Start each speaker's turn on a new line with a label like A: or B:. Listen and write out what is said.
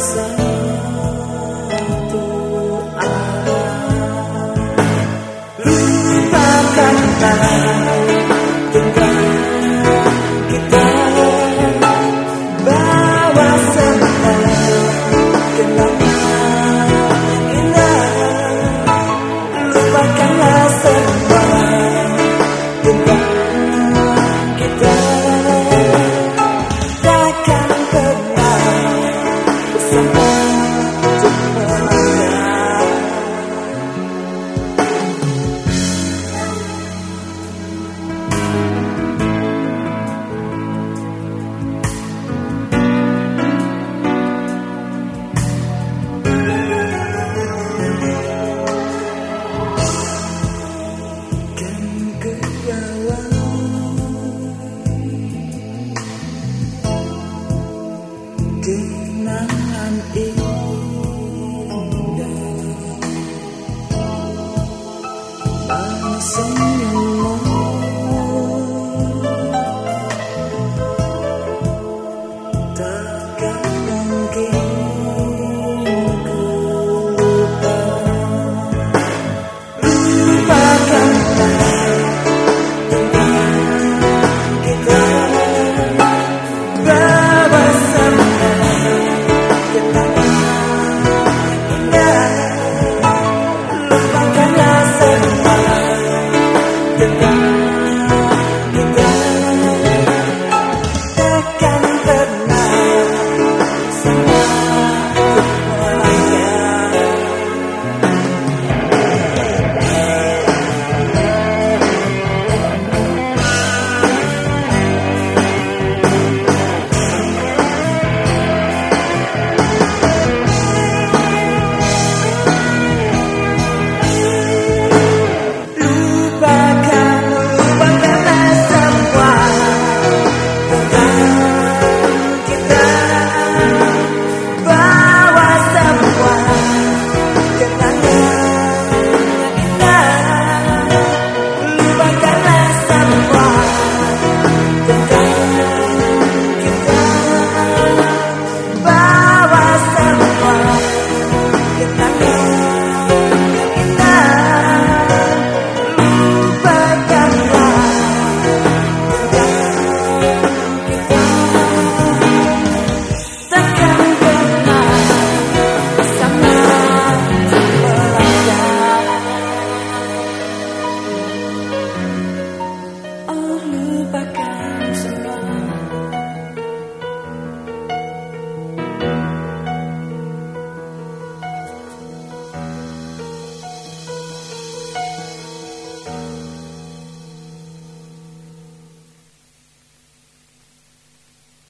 A: inside. Oh. Sing